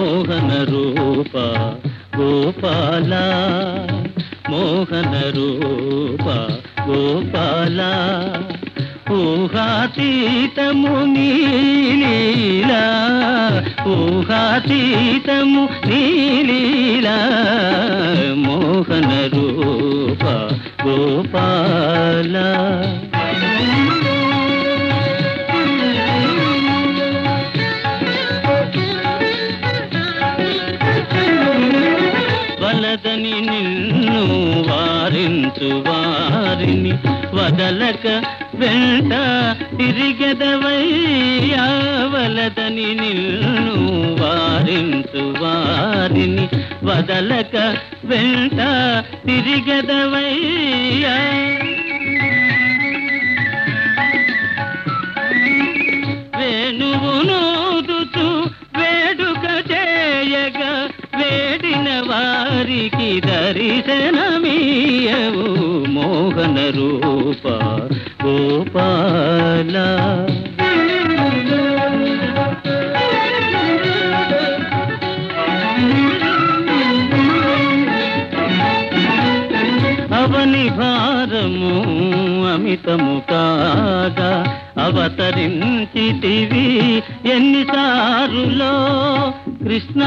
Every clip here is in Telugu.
మోహన రూప గోపాల. మోహన రూప గోపాల. ఊహాతీతము నీలీలా ఊహాతీతము నీలీలా వలదని నిన్ను వారించు వారిని వదలక వెంట తిరిగెదవయ్యా వలదని నిన్ను వారించు వారిని వదలక వెంట తిరిగెదవయ్యా. వేణువు నోదుతూ వేడుక చేయగా వారికి దర్శనమీయవు మోహన రూప గోపాల. అవని భారము అమితము కాగా అవతరించితివి ఎన్నిసారులో కృష్ణ.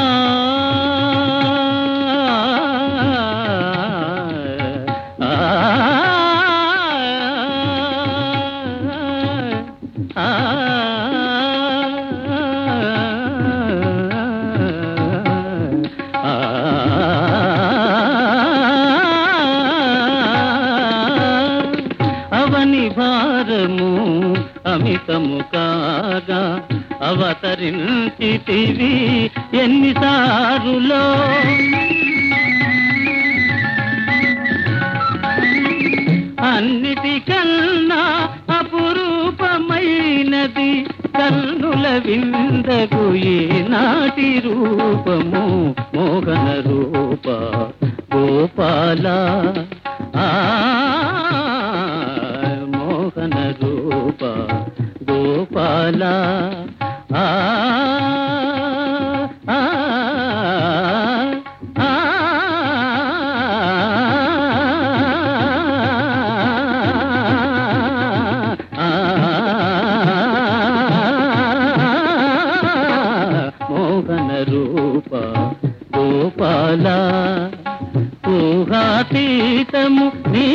అవని భారము అమితము కాగా ఎన్ని ఎన్నిసారులో విందకు ఏ నాటి రూపము? మోహన రూప గోపాల. మోహన రూప గోపాల. ఆ, రూప గోపాల ఊహాతీతము నీ